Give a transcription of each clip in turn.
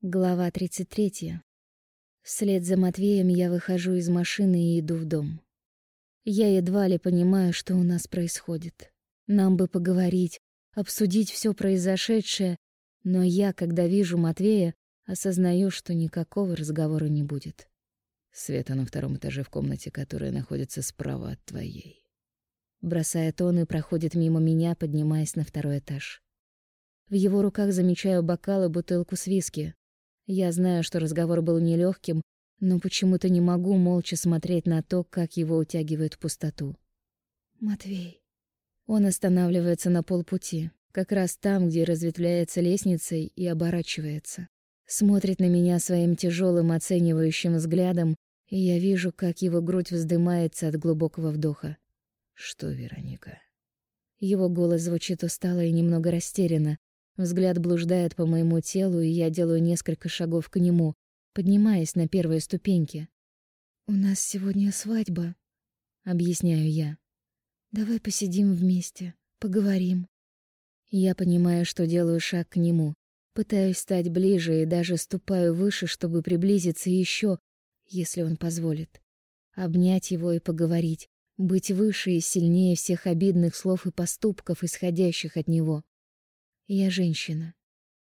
Глава 33. Вслед за Матвеем я выхожу из машины и иду в дом. Я едва ли понимаю, что у нас происходит. Нам бы поговорить, обсудить все произошедшее, но я, когда вижу Матвея, осознаю, что никакого разговора не будет. Света на втором этаже в комнате, которая находится справа от твоей. Бросает он и проходит мимо меня, поднимаясь на второй этаж. В его руках замечаю бокал и бутылку с виски, я знаю, что разговор был нелегким, но почему-то не могу молча смотреть на то, как его утягивают в пустоту. Матвей. Он останавливается на полпути, как раз там, где разветвляется лестницей и оборачивается. Смотрит на меня своим тяжелым оценивающим взглядом, и я вижу, как его грудь вздымается от глубокого вдоха. Что, Вероника? Его голос звучит устало и немного растерянно, Взгляд блуждает по моему телу, и я делаю несколько шагов к нему, поднимаясь на первые ступеньки. «У нас сегодня свадьба», — объясняю я. «Давай посидим вместе, поговорим». Я понимаю, что делаю шаг к нему, пытаюсь стать ближе и даже ступаю выше, чтобы приблизиться еще, если он позволит. Обнять его и поговорить, быть выше и сильнее всех обидных слов и поступков, исходящих от него. Я женщина,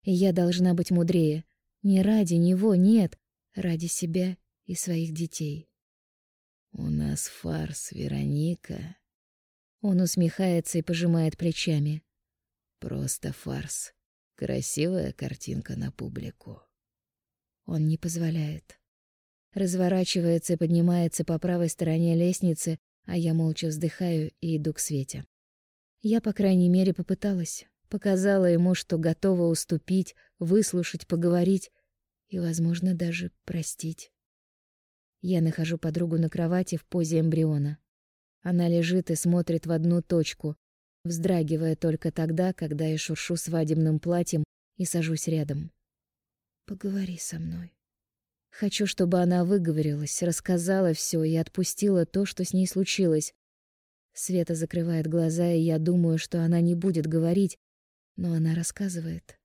и я должна быть мудрее. Не ради него, нет, ради себя и своих детей. У нас фарс, Вероника. Он усмехается и пожимает плечами. Просто фарс. Красивая картинка на публику. Он не позволяет. Разворачивается и поднимается по правой стороне лестницы, а я молча вздыхаю и иду к Свете. Я, по крайней мере, попыталась. Показала ему, что готова уступить, выслушать, поговорить и, возможно, даже простить. Я нахожу подругу на кровати в позе эмбриона. Она лежит и смотрит в одну точку, вздрагивая только тогда, когда я шуршу свадебным платьем и сажусь рядом. Поговори со мной. Хочу, чтобы она выговорилась, рассказала все и отпустила то, что с ней случилось. Света закрывает глаза, и я думаю, что она не будет говорить, но она рассказывает.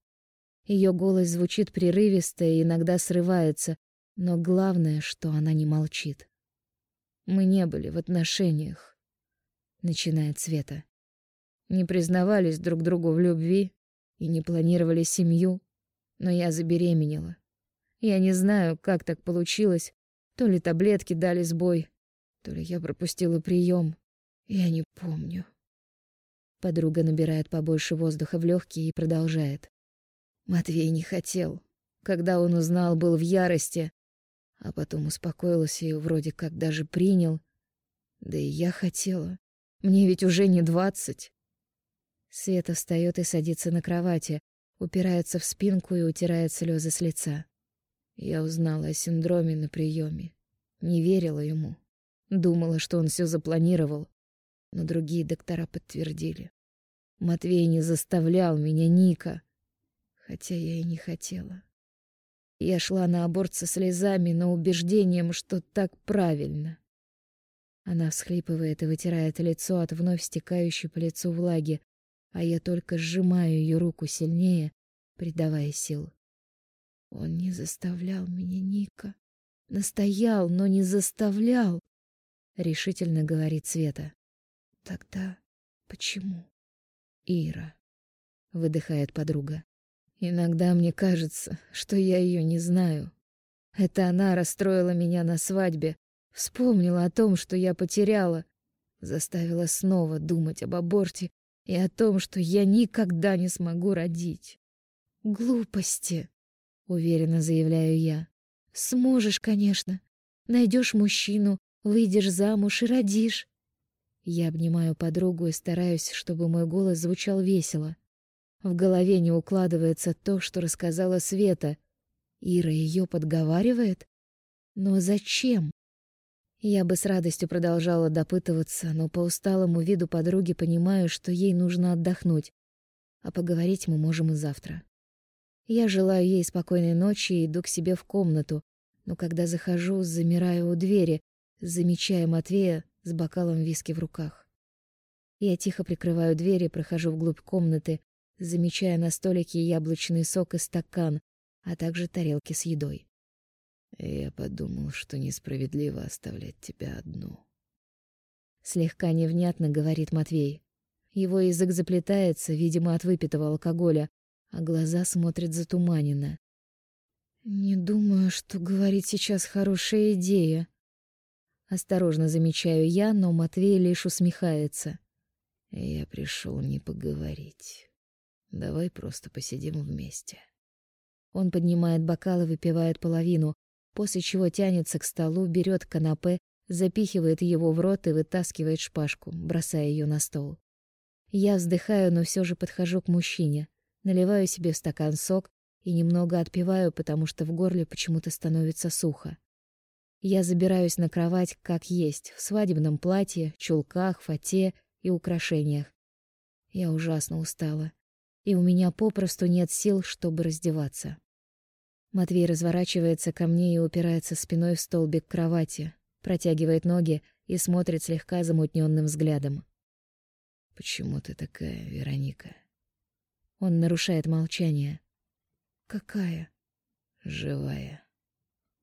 Ее голос звучит прерывисто и иногда срывается, но главное, что она не молчит. Мы не были в отношениях, начинает Света. Не признавались друг другу в любви и не планировали семью, но я забеременела. Я не знаю, как так получилось, то ли таблетки дали сбой, то ли я пропустила прием. Я не помню. Подруга набирает побольше воздуха в легкие и продолжает. Матвей не хотел. Когда он узнал, был в ярости, а потом успокоился и вроде как даже принял. Да и я хотела. Мне ведь уже не двадцать. Света встает и садится на кровати, упирается в спинку и утирает слезы с лица. Я узнала о синдроме на приеме. Не верила ему. Думала, что он все запланировал но другие доктора подтвердили. Матвей не заставлял меня, Ника, хотя я и не хотела. Я шла на аборт со слезами, но убеждением, что так правильно. Она всхлипывает и вытирает лицо от вновь стекающей по лицу влаги, а я только сжимаю ее руку сильнее, придавая сил. Он не заставлял меня, Ника. Настоял, но не заставлял, решительно говорит Света. Тогда почему? Ира, выдыхает подруга. Иногда мне кажется, что я ее не знаю. Это она расстроила меня на свадьбе, вспомнила о том, что я потеряла, заставила снова думать об аборте и о том, что я никогда не смогу родить. Глупости, уверенно заявляю я. Сможешь, конечно. Найдешь мужчину, выйдешь замуж и родишь. Я обнимаю подругу и стараюсь, чтобы мой голос звучал весело. В голове не укладывается то, что рассказала Света. Ира ее подговаривает? Но зачем? Я бы с радостью продолжала допытываться, но по усталому виду подруги понимаю, что ей нужно отдохнуть. А поговорить мы можем и завтра. Я желаю ей спокойной ночи и иду к себе в комнату, но когда захожу, замираю у двери, замечая Матвея, с бокалом виски в руках. Я тихо прикрываю дверь и прохожу вглубь комнаты, замечая на столике яблочный сок и стакан, а также тарелки с едой. Я подумал, что несправедливо оставлять тебя одну. Слегка невнятно говорит Матвей. Его язык заплетается, видимо, от выпитого алкоголя, а глаза смотрят затуманенно. Не думаю, что говорить сейчас хорошая идея. Осторожно замечаю я, но Матвей лишь усмехается. Я пришел не поговорить. Давай просто посидим вместе. Он поднимает бокал и выпивает половину, после чего тянется к столу, берет канапе, запихивает его в рот и вытаскивает шпажку, бросая ее на стол. Я вздыхаю, но все же подхожу к мужчине, наливаю себе в стакан сок и немного отпиваю, потому что в горле почему-то становится сухо. Я забираюсь на кровать как есть, в свадебном платье, чулках, фате и украшениях. Я ужасно устала, и у меня попросту нет сил, чтобы раздеваться. Матвей разворачивается ко мне и упирается спиной в столбик кровати, протягивает ноги и смотрит слегка замутненным взглядом. Почему ты такая, Вероника? Он нарушает молчание. Какая? Живая.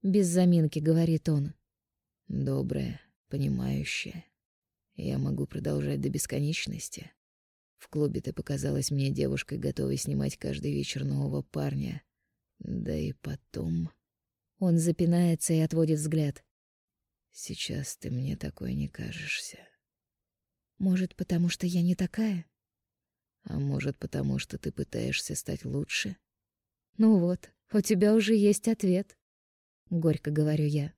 Без заминки говорит он. Добрая, понимающая. Я могу продолжать до бесконечности. В клубе ты показалась мне девушкой, готовой снимать каждый вечер нового парня. Да и потом... Он запинается и отводит взгляд. Сейчас ты мне такой не кажешься. Может, потому что я не такая? А может, потому что ты пытаешься стать лучше? Ну вот, у тебя уже есть ответ. Горько говорю я.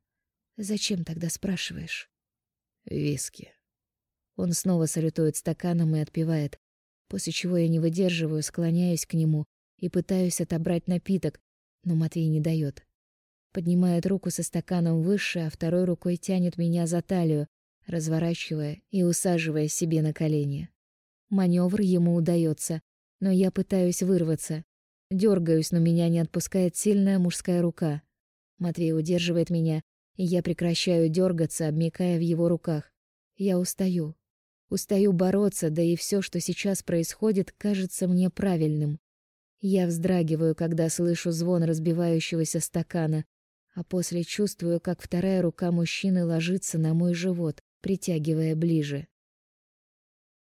Зачем тогда спрашиваешь? Виски. Он снова салютует стаканом и отпивает, после чего я не выдерживаю, склоняюсь к нему и пытаюсь отобрать напиток, но Матвей не дает. Поднимает руку со стаканом выше, а второй рукой тянет меня за талию, разворачивая и усаживая себе на колени. Маневр ему удается, но я пытаюсь вырваться. Дергаюсь, но меня не отпускает сильная мужская рука. Матвей удерживает меня, и я прекращаю дергаться, обмякая в его руках. Я устаю. Устаю бороться, да и все, что сейчас происходит, кажется мне правильным. Я вздрагиваю, когда слышу звон разбивающегося стакана, а после чувствую, как вторая рука мужчины ложится на мой живот, притягивая ближе.